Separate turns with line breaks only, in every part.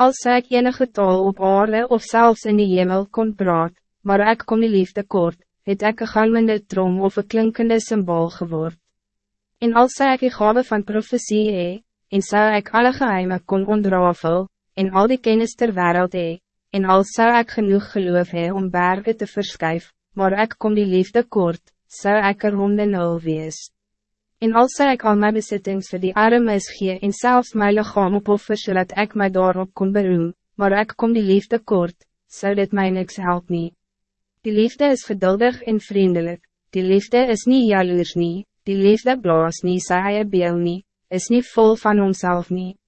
Als ik enige taal op aarde of zelfs in die hemel kon praat, maar ik kon die liefde kort, het ek een galmende trom of een klinkende symbool geword. En als ik die gave van profetie hee, en zou ik alle geheimen kon ontrafel, en al die kennis ter wereld hee, en als zou ik genoeg geloof hee om bergen te verskuif, maar ik kom die liefde kort, zou ik er ronde nul wees. En als ik al mijn bezittings voor die armes gee en zelfs mijn lichaam opoffer zodat ik mij daarop kon beroem, maar ik kom die liefde kort, zou dit mij niks help nie. Die liefde is geduldig en vriendelijk, die liefde is niet jaloers nie, die liefde blaas nie sy eie beel nie, is niet vol van onszelf nie.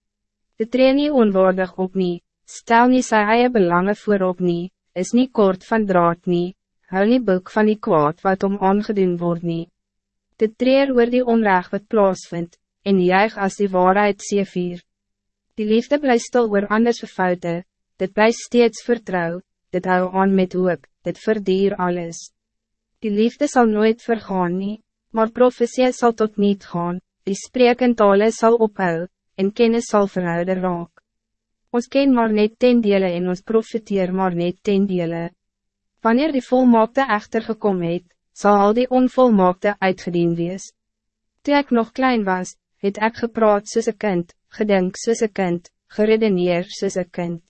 De tree nie onwaardig op nie, stel nie sy eie belange voorop nie, is niet kort van draad nie, hou nie boek van die kwaad wat om aangedoen word nie. Dit treer oor die onrecht wat plaasvind, en juig as die waarheid seevier. Die liefde bly stil oor anders foute, dit bly steeds vertrouw, dit hou aan met hoop, dit verdier alles. Die liefde zal nooit vergaan nie, maar profesie zal tot niet gaan, die sprekentale zal ophou, en kennis zal verhouden raak. Ons ken maar net ten dele en ons profiteer maar net ten dele. Wanneer die volmaakte echter gekomen het, zal al die onvolmaakte uitgedien wees. Toe ik nog klein was, het ik gepraat soos een kind, gedink soos een kind, geredeneer soos een kind.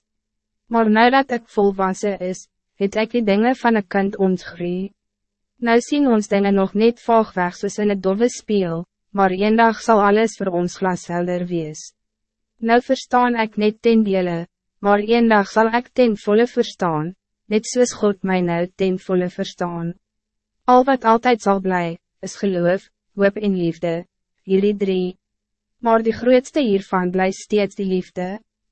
Maar nu dat ik volwassen is, het ik die dingen van een kind ontgree. Nou zien ons dingen nog niet vaag weg soos in het dove speel, maar een dag zal alles voor ons glashelder wees. Nou verstaan ik niet ten dele, maar een dag zal ik ten volle verstaan, net soos God mij nou ten volle verstaan. Al wat altijd zal blij, is geloof, hoop en liefde, jullie drie. Maar de grootste hiervan blijft steeds die liefde.